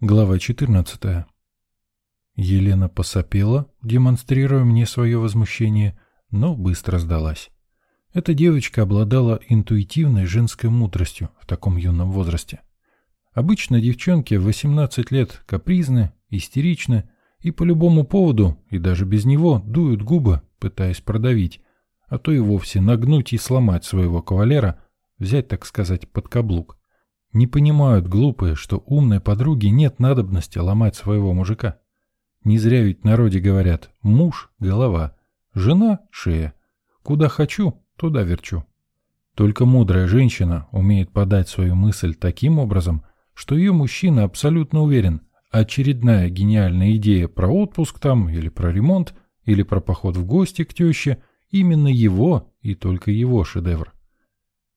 Глава 14. Елена посопела, демонстрируя мне свое возмущение, но быстро сдалась. Эта девочка обладала интуитивной женской мудростью в таком юном возрасте. Обычно девчонки в 18 лет капризны, истеричны и по любому поводу, и даже без него, дуют губы, пытаясь продавить, а то и вовсе нагнуть и сломать своего кавалера, взять, так сказать, под каблук. Не понимают глупые, что умной подруге нет надобности ломать своего мужика. Не зря ведь в народе говорят «муж – голова, жена – шея. Куда хочу, туда верчу». Только мудрая женщина умеет подать свою мысль таким образом, что ее мужчина абсолютно уверен, очередная гениальная идея про отпуск там, или про ремонт, или про поход в гости к теще, именно его и только его шедевр.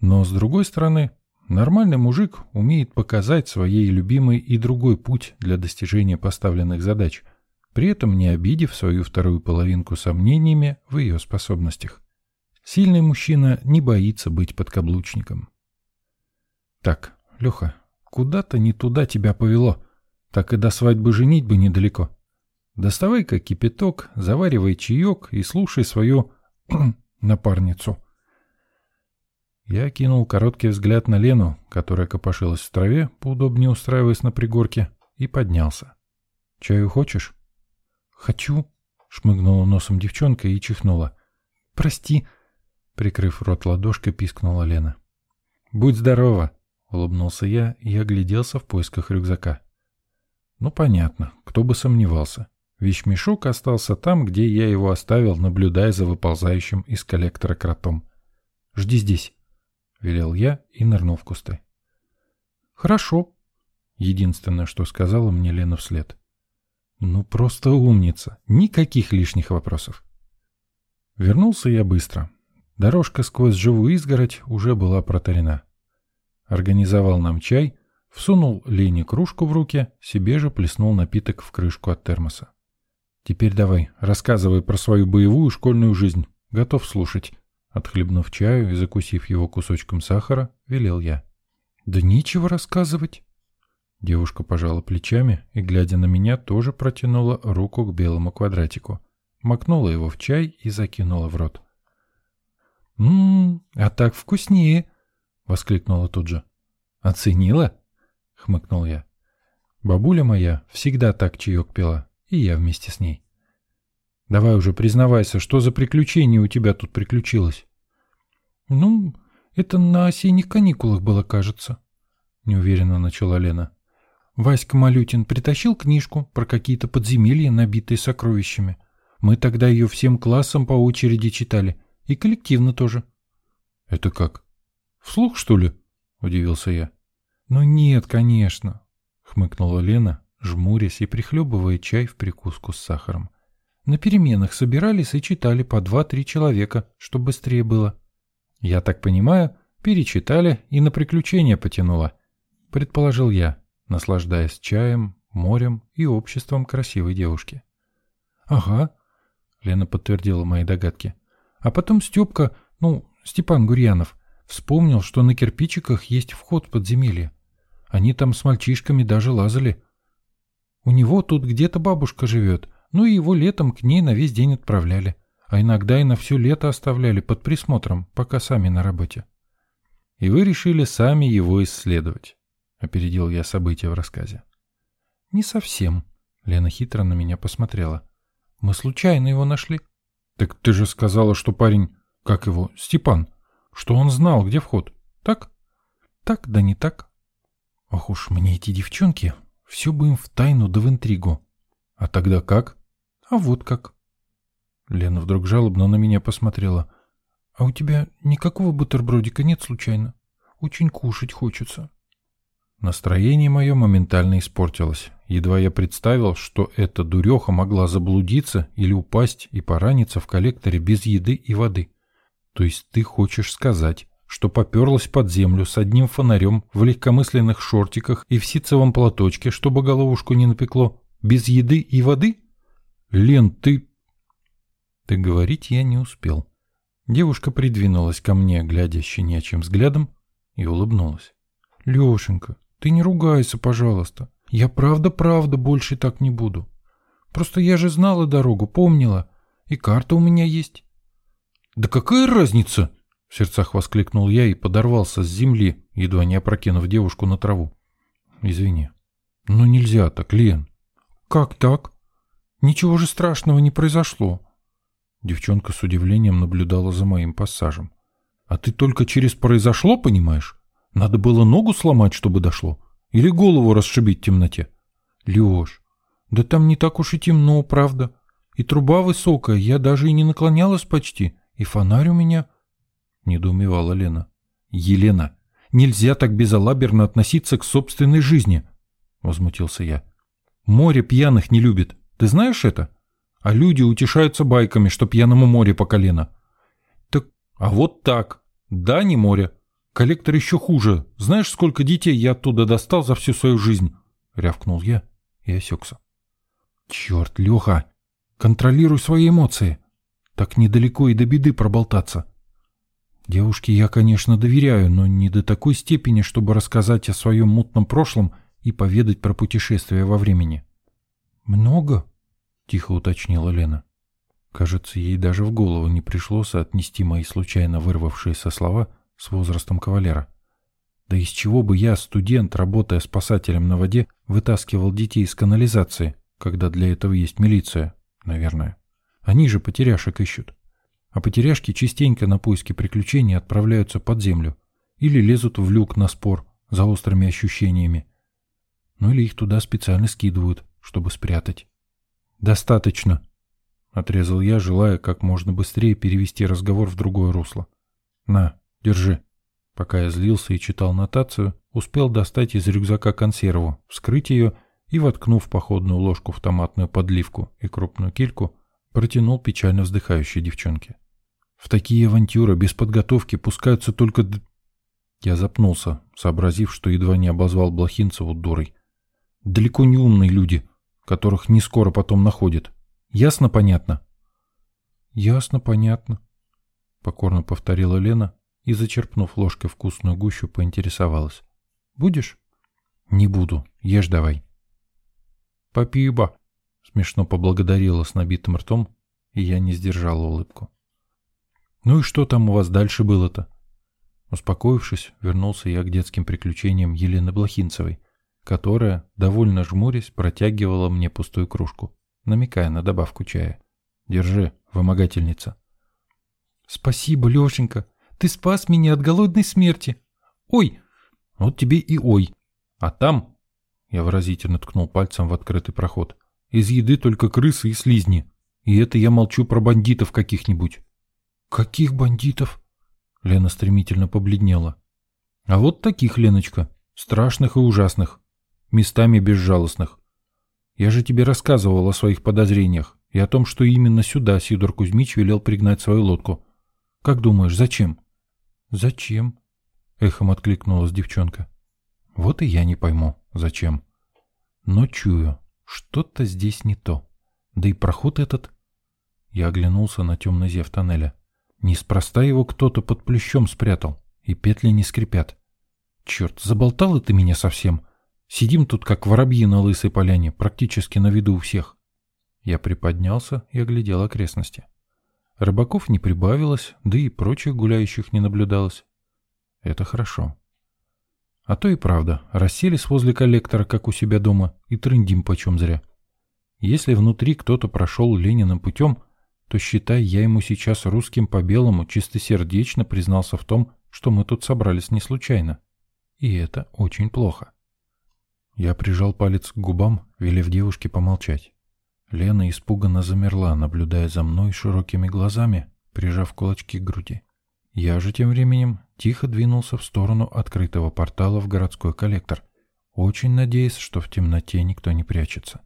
Но с другой стороны, Нормальный мужик умеет показать своей любимой и другой путь для достижения поставленных задач, при этом не обидев свою вторую половинку сомнениями в ее способностях. Сильный мужчина не боится быть подкаблучником. Так, Леха, куда-то не туда тебя повело. Так и до свадьбы женить бы недалеко. Доставай-ка кипяток, заваривай чаек и слушай свою напарницу. Я кинул короткий взгляд на Лену, которая копошилась в траве, поудобнее устраиваясь на пригорке, и поднялся. «Чаю хочешь?» «Хочу», — шмыгнула носом девчонка и чихнула. «Прости», — прикрыв рот ладошкой, пискнула Лена. «Будь здорова», — улыбнулся я и огляделся в поисках рюкзака. «Ну, понятно, кто бы сомневался. Вещмешок остался там, где я его оставил, наблюдая за выползающим из коллектора кротом. Жди здесь» велел я и нырнул в кусты. «Хорошо», — единственное, что сказала мне Лена вслед. «Ну, просто умница. Никаких лишних вопросов». Вернулся я быстро. Дорожка сквозь живую изгородь уже была протарена. Организовал нам чай, всунул Лене кружку в руки, себе же плеснул напиток в крышку от термоса. «Теперь давай, рассказывай про свою боевую школьную жизнь. Готов слушать». Отхлебнув чаю и закусив его кусочком сахара, велел я. «Да нечего рассказывать». Девушка пожала плечами и, глядя на меня, тоже протянула руку к белому квадратику, макнула его в чай и закинула в рот. «Ммм, а так вкуснее!» — воскликнула тут же. «Оценила?» — хмыкнул я. «Бабуля моя всегда так чаек пила, и я вместе с ней». Давай уже признавайся, что за приключение у тебя тут приключилось? Ну, это на осенних каникулах было, кажется, неуверенно начала Лена. Васька Малютин притащил книжку про какие-то подземелья, набитые сокровищами. Мы тогда ее всем классом по очереди читали, и коллективно тоже. Это как? Вслух, что ли? Удивился я. Ну нет, конечно, хмыкнула Лена, жмурясь и прихлебывая чай в прикуску с сахаром. На переменах собирались и читали по два-три человека, чтобы быстрее было. Я так понимаю, перечитали и на приключения потянуло. Предположил я, наслаждаясь чаем, морем и обществом красивой девушки. «Ага», — Лена подтвердила мои догадки. «А потом Степка, ну, Степан Гурьянов, вспомнил, что на кирпичиках есть вход в подземелье. Они там с мальчишками даже лазали. У него тут где-то бабушка живет, ну и его летом к ней на весь день отправляли, а иногда и на все лето оставляли под присмотром, пока сами на работе. И вы решили сами его исследовать, опередил я события в рассказе. Не совсем, Лена хитро на меня посмотрела. Мы случайно его нашли. Так ты же сказала, что парень, как его, Степан, что он знал, где вход, так? Так, да не так. Ох уж мне эти девчонки, все бы им в тайну да в интригу. А тогда как? А вот как. Лена вдруг жалобно на меня посмотрела. А у тебя никакого бутербродика нет случайно? Очень кушать хочется. Настроение мое моментально испортилось. Едва я представил, что эта дуреха могла заблудиться или упасть и пораниться в коллекторе без еды и воды. То есть ты хочешь сказать, что поперлась под землю с одним фонарем в легкомысленных шортиках и в ситцевом платочке, чтобы головушку не напекло, без еды и воды? «Лен, ты...» Ты говорить я не успел. Девушка придвинулась ко мне, глядя щенячьим взглядом, и улыбнулась. «Лешенька, ты не ругайся, пожалуйста. Я правда-правда больше так не буду. Просто я же знала дорогу, помнила. И карта у меня есть. Да какая разница? В сердцах воскликнул я и подорвался с земли, едва не опрокинув девушку на траву. Извини. Но нельзя так, Лен. Как так? Ничего же страшного не произошло. Девчонка с удивлением наблюдала за моим пассажем. А ты только через «произошло» понимаешь? Надо было ногу сломать, чтобы дошло. Или голову расшибить в темноте. Леш, да там не так уж и темно, правда. И труба высокая, я даже и не наклонялась почти. И фонарь у меня... Недоумевала Лена. Елена, нельзя так безалаберно относиться к собственной жизни. Возмутился я. Море пьяных не любит. Ты знаешь это? А люди утешаются байками, что пьяному море по колено. Так, а вот так. Да, не море. Коллектор еще хуже. Знаешь, сколько детей я оттуда достал за всю свою жизнь? Рявкнул я и осекся. Черт, Леха, контролируй свои эмоции. Так недалеко и до беды проболтаться. Девушке я, конечно, доверяю, но не до такой степени, чтобы рассказать о своем мутном прошлом и поведать про путешествие во времени. «Много?» — тихо уточнила Лена. Кажется, ей даже в голову не пришло соотнести мои случайно вырвавшиеся слова с возрастом кавалера. Да из чего бы я, студент, работая спасателем на воде, вытаскивал детей из канализации, когда для этого есть милиция, наверное. Они же потеряшек ищут. А потеряшки частенько на поиски приключений отправляются под землю или лезут в люк на спор за острыми ощущениями. Ну или их туда специально скидывают, чтобы спрятать. «Достаточно», — отрезал я, желая как можно быстрее перевести разговор в другое русло. «На, Держи». Пока я злился и читал нотацию, успел достать из рюкзака консерву, вскрыть ее и, воткнув походную ложку в томатную подливку и крупную кильку, протянул печально вздыхающей девчонке. В такие авантюры без подготовки пускаются только... Я запнулся, сообразив, что едва не обозвал Блохинцеву дурой. Далеко не умные люди, которых не скоро потом находят. Ясно понятно? Ясно понятно, покорно повторила Лена, и, зачерпнув ложкой вкусную гущу, поинтересовалась. «Будешь?» «Не буду. Ешь давай». «Папиба!» — смешно поблагодарила с набитым ртом, и я не сдержала улыбку. «Ну и что там у вас дальше было-то?» Успокоившись, вернулся я к детским приключениям Елены Блохинцевой, которая, довольно жмурясь, протягивала мне пустую кружку, намекая на добавку чая. «Держи, вымогательница». «Спасибо, Лешенька!» Ты спас меня от голодной смерти. Ой, вот тебе и ой. А там, я выразительно ткнул пальцем в открытый проход, из еды только крысы и слизни. И это я молчу про бандитов каких-нибудь. Каких бандитов? Лена стремительно побледнела. А вот таких, Леночка, страшных и ужасных, местами безжалостных. Я же тебе рассказывал о своих подозрениях и о том, что именно сюда Сидор Кузьмич велел пригнать свою лодку. Как думаешь, зачем? «Зачем?» — эхом откликнулась девчонка. «Вот и я не пойму, зачем. Но чую, что-то здесь не то. Да и проход этот...» Я оглянулся на темный зев тоннеля. Неспроста его кто-то под плющом спрятал, и петли не скрипят. Черт, заболтала ты меня совсем. Сидим тут, как воробьи на лысой поляне, практически на виду у всех. Я приподнялся и оглядел окрестности. Рыбаков не прибавилось, да и прочих гуляющих не наблюдалось. Это хорошо. А то и правда, расселись возле коллектора, как у себя дома, и трындим почем зря. Если внутри кто-то прошел Лениным путем, то, считай, я ему сейчас русским по белому чистосердечно признался в том, что мы тут собрались не случайно. И это очень плохо. Я прижал палец к губам, велев девушке помолчать. Лена испуганно замерла, наблюдая за мной широкими глазами, прижав кулачки к груди. Я же тем временем тихо двинулся в сторону открытого портала в городской коллектор, очень надеясь, что в темноте никто не прячется.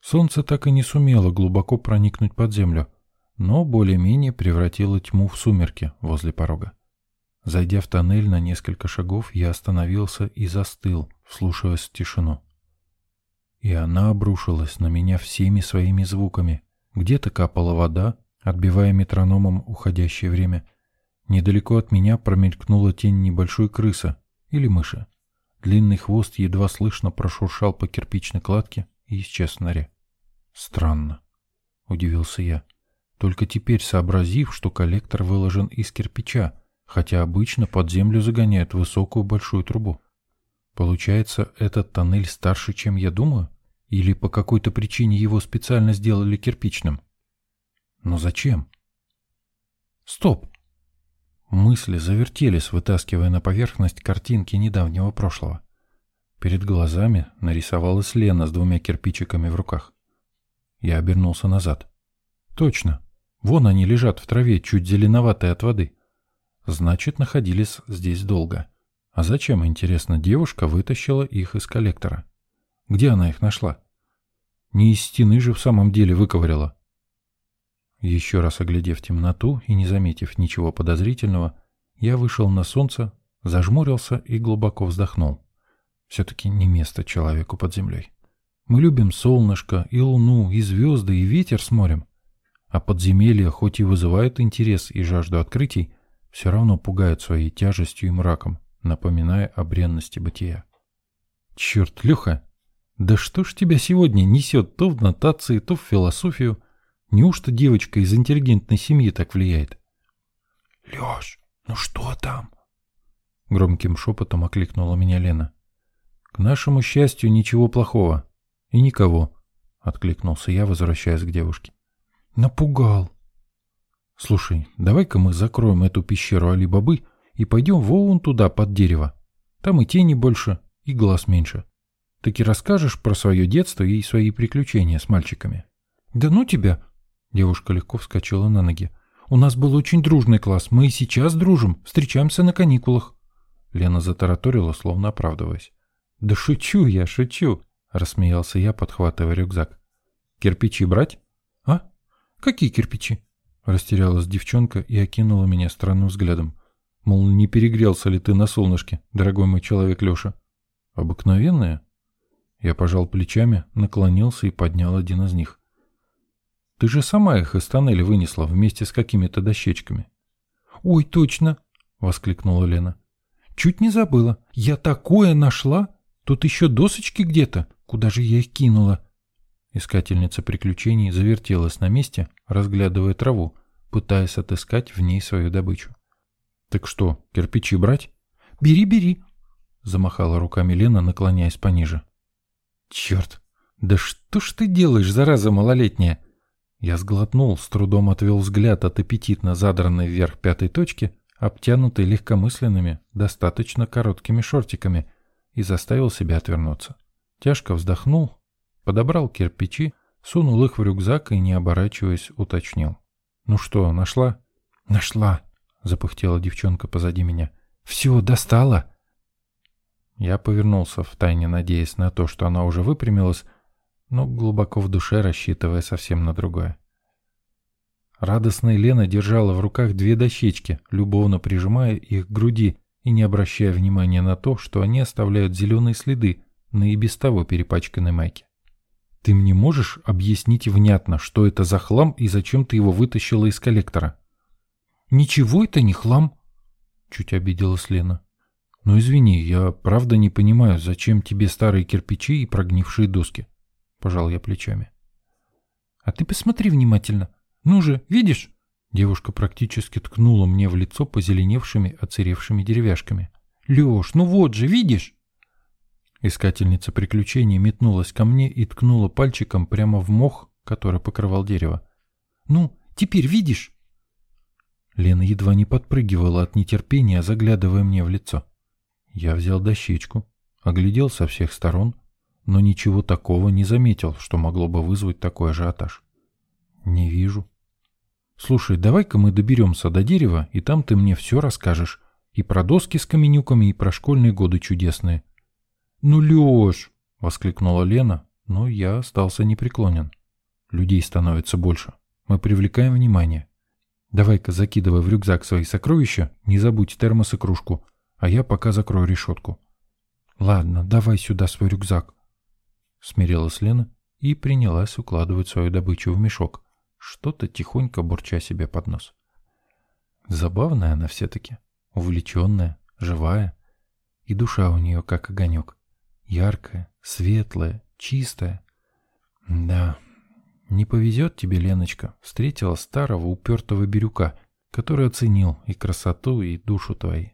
Солнце так и не сумело глубоко проникнуть под землю, но более-менее превратило тьму в сумерки возле порога. Зайдя в тоннель на несколько шагов, я остановился и застыл, вслушиваясь в тишину. И она обрушилась на меня всеми своими звуками. Где-то капала вода, отбивая метрономом уходящее время. Недалеко от меня промелькнула тень небольшой крысы или мыши. Длинный хвост едва слышно прошуршал по кирпичной кладке и исчез в норе. «Странно», — удивился я, только теперь сообразив, что коллектор выложен из кирпича, хотя обычно под землю загоняют высокую большую трубу. Получается, этот тоннель старше, чем я думаю? Или по какой-то причине его специально сделали кирпичным? Но зачем? Стоп! Мысли завертелись, вытаскивая на поверхность картинки недавнего прошлого. Перед глазами нарисовалась Лена с двумя кирпичиками в руках. Я обернулся назад. Точно. Вон они лежат в траве, чуть зеленоватые от воды. Значит, находились здесь долго. А зачем, интересно, девушка вытащила их из коллектора? Где она их нашла? Не из стены же в самом деле выковыряла. Еще раз оглядев темноту и не заметив ничего подозрительного, я вышел на солнце, зажмурился и глубоко вздохнул. Все-таки не место человеку под землей. Мы любим солнышко, и луну, и звезды, и ветер с морем. А подземелья, хоть и вызывают интерес и жажду открытий, все равно пугают своей тяжестью и мраком, напоминая о бренности бытия. Черт, Леха, да что ж тебя сегодня несет то в нотации, то в философию? Неужто девочка из интеллигентной семьи так влияет? Леш, ну что там? Громким шепотом окликнула меня Лена. К нашему счастью, ничего плохого. И никого, откликнулся я, возвращаясь к девушке. Напугал. Слушай, давай-ка мы закроем эту пещеру Али-Бабы и пойдем вон туда, под дерево. Там и тени больше, и глаз меньше. Так и расскажешь про свое детство и свои приключения с мальчиками. Да ну тебя! Девушка легко вскочила на ноги. У нас был очень дружный класс. Мы и сейчас дружим. Встречаемся на каникулах. Лена затараторила, словно оправдываясь. «Да шучу я, шучу!» — рассмеялся я, подхватывая рюкзак. «Кирпичи брать?» «А? Какие кирпичи?» Растерялась девчонка и окинула меня странным взглядом. Мол, не перегрелся ли ты на солнышке, дорогой мой человек Леша? Обыкновенные? Я пожал плечами, наклонился и поднял один из них. Ты же сама их из тоннеля вынесла вместе с какими-то дощечками. Ой, точно! Воскликнула Лена. Чуть не забыла. Я такое нашла! Тут еще досочки где-то. Куда же я их кинула? Искательница приключений завертелась на месте, разглядывая траву, пытаясь отыскать в ней свою добычу. «Так что, кирпичи брать?» «Бери, бери!» — замахала руками Лена, наклоняясь пониже. «Черт! Да что ж ты делаешь, зараза малолетняя?» Я сглотнул, с трудом отвел взгляд от аппетитно задранной вверх пятой точки, обтянутой легкомысленными, достаточно короткими шортиками, и заставил себя отвернуться. Тяжко вздохнул, подобрал кирпичи, сунул их в рюкзак и, не оборачиваясь, уточнил. «Ну что, нашла?» «Нашла!» запыхтела девчонка позади меня. «Все, достала!» Я повернулся, втайне надеясь на то, что она уже выпрямилась, но глубоко в душе рассчитывая совсем на другое. Радостная Лена держала в руках две дощечки, любовно прижимая их к груди и не обращая внимания на то, что они оставляют зеленые следы на и без того перепачканной майке. «Ты мне можешь объяснить внятно, что это за хлам и зачем ты его вытащила из коллектора?» Ничего это не хлам. Чуть обиделась Лена. Ну извини, я правда не понимаю, зачем тебе старые кирпичи и прогнившие доски. Пожал я плечами. А ты посмотри внимательно. Ну же, видишь? Девушка практически ткнула мне в лицо позеленевшими, оцаревшими деревяшками. Леш, ну вот же, видишь? Искательница приключений метнулась ко мне и ткнула пальчиком прямо в мох, который покрывал дерево. «Ну, теперь видишь?» Лена едва не подпрыгивала от нетерпения, заглядывая мне в лицо. Я взял дощечку, оглядел со всех сторон, но ничего такого не заметил, что могло бы вызвать такой ажиотаж. Не вижу. Слушай, давай-ка мы доберемся до дерева, и там ты мне все расскажешь. И про доски с каменюками, и про школьные годы чудесные. Ну, Леш! — воскликнула Лена, но я остался непреклонен. Людей становится больше. Мы привлекаем внимание. Давай-ка закидывай в рюкзак свои сокровища, не забудь термос и кружку, а я пока закрою решетку. Ладно, давай сюда свой рюкзак. Смирилась Лена и принялась укладывать свою добычу в мешок, что-то тихонько бурча себе под нос. Забавная она все-таки, увлеченная, живая. и душа у нее как огонек. Яркая, светлая, чистая. Да, не повезет тебе, Леночка, встретила старого упертого бирюка, который оценил и красоту, и душу твои.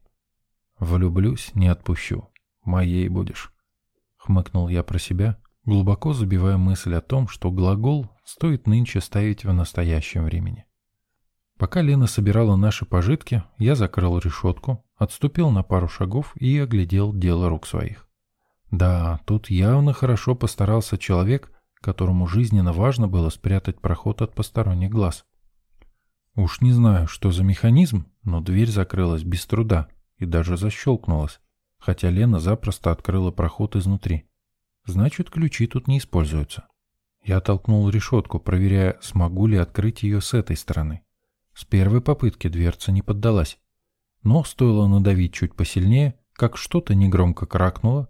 Влюблюсь, не отпущу. Моей будешь. Хмыкнул я про себя, глубоко забивая мысль о том, что глагол стоит нынче ставить в настоящем времени. Пока Лена собирала наши пожитки, я закрыл решетку, отступил на пару шагов и оглядел дело рук своих. Да, тут явно хорошо постарался человек, которому жизненно важно было спрятать проход от посторонних глаз. Уж не знаю, что за механизм, но дверь закрылась без труда и даже защелкнулась, хотя Лена запросто открыла проход изнутри. Значит, ключи тут не используются. Я толкнул решетку, проверяя, смогу ли открыть ее с этой стороны. С первой попытки дверца не поддалась. Но стоило надавить чуть посильнее, как что-то негромко кракнуло.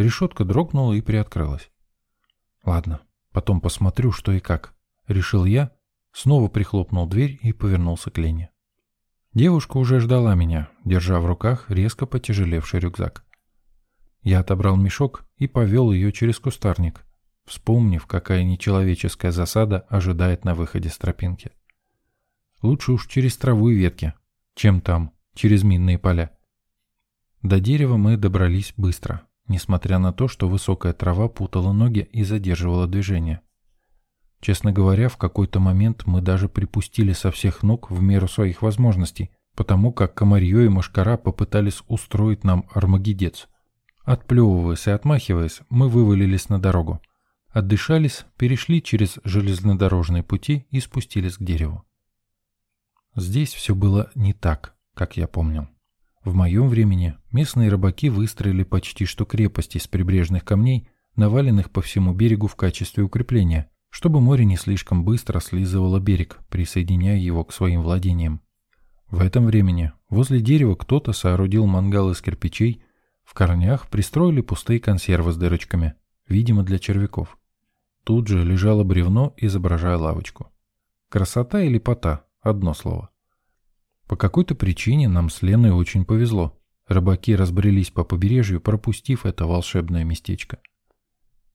Решетка дрогнула и приоткрылась. Ладно, потом посмотрю, что и как. Решил я, снова прихлопнул дверь и повернулся к Лене. Девушка уже ждала меня, держа в руках резко потяжелевший рюкзак. Я отобрал мешок и повел ее через кустарник, вспомнив, какая нечеловеческая засада ожидает на выходе с тропинки. Лучше уж через траву и ветки, чем там, через минные поля. До дерева мы добрались быстро, несмотря на то, что высокая трава путала ноги и задерживала движение. Честно говоря, в какой-то момент мы даже припустили со всех ног в меру своих возможностей, потому как комарье и мошкара попытались устроить нам армагедец. Отплевываясь и отмахиваясь, мы вывалились на дорогу. Отдышались, перешли через железнодорожные пути и спустились к дереву. Здесь все было не так, как я помнил. В моем времени местные рыбаки выстроили почти что крепость из прибрежных камней, наваленных по всему берегу в качестве укрепления, чтобы море не слишком быстро слизывало берег, присоединяя его к своим владениям. В этом времени возле дерева кто-то соорудил мангал из кирпичей, в корнях пристроили пустые консервы с дырочками, видимо для червяков. Тут же лежало бревно, изображая лавочку. Красота или пота Одно слово. По какой-то причине нам с Леной очень повезло. Рыбаки разбрелись по побережью, пропустив это волшебное местечко.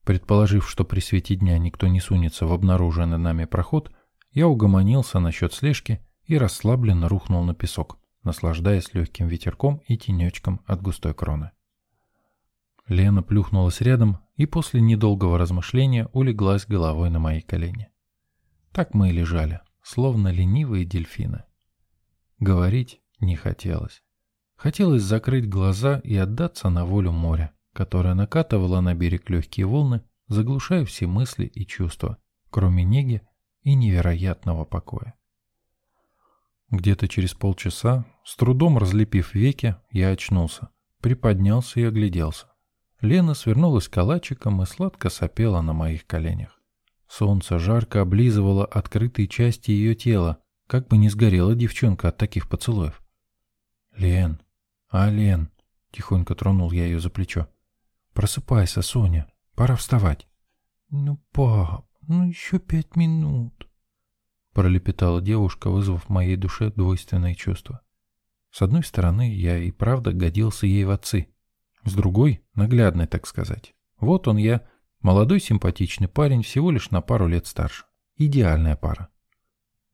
Предположив, что при свете дня никто не сунется в обнаруженный нами проход, я угомонился насчет слежки и расслабленно рухнул на песок, наслаждаясь легким ветерком и тенечком от густой кроны. Лена плюхнулась рядом и после недолгого размышления улеглась головой на мои колени. Так мы и лежали, словно ленивые дельфины. Говорить не хотелось. Хотелось закрыть глаза и отдаться на волю моря, которое накатывало на берег легкие волны, заглушая все мысли и чувства, кроме неги и невероятного покоя. Где-то через полчаса, с трудом разлепив веки, я очнулся, приподнялся и огляделся. Лена свернулась калачиком и сладко сопела на моих коленях. Солнце жарко облизывало открытые части ее тела, как бы не сгорела девчонка от таких поцелуев. «Лен, а, Лен!» — тихонько тронул я ее за плечо. «Просыпайся, Соня, пора вставать». «Ну, пап, ну еще пять минут», — пролепетала девушка, вызвав в моей душе двойственные чувства. С одной стороны, я и правда годился ей в отцы. С другой, наглядный, так сказать. Вот он я, Молодой симпатичный парень, всего лишь на пару лет старше. Идеальная пара.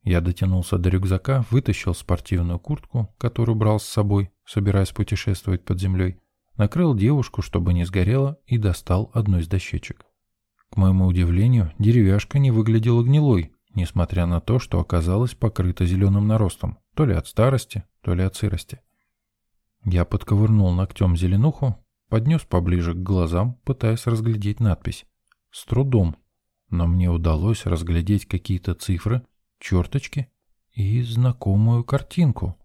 Я дотянулся до рюкзака, вытащил спортивную куртку, которую брал с собой, собираясь путешествовать под землей, накрыл девушку, чтобы не сгорела, и достал одну из дощечек. К моему удивлению, деревяшка не выглядела гнилой, несмотря на то, что оказалась покрыта зеленым наростом, то ли от старости, то ли от сырости. Я подковырнул ногтем зеленуху, поднес поближе к глазам, пытаясь разглядеть надпись. С трудом, но мне удалось разглядеть какие-то цифры, черточки и знакомую картинку.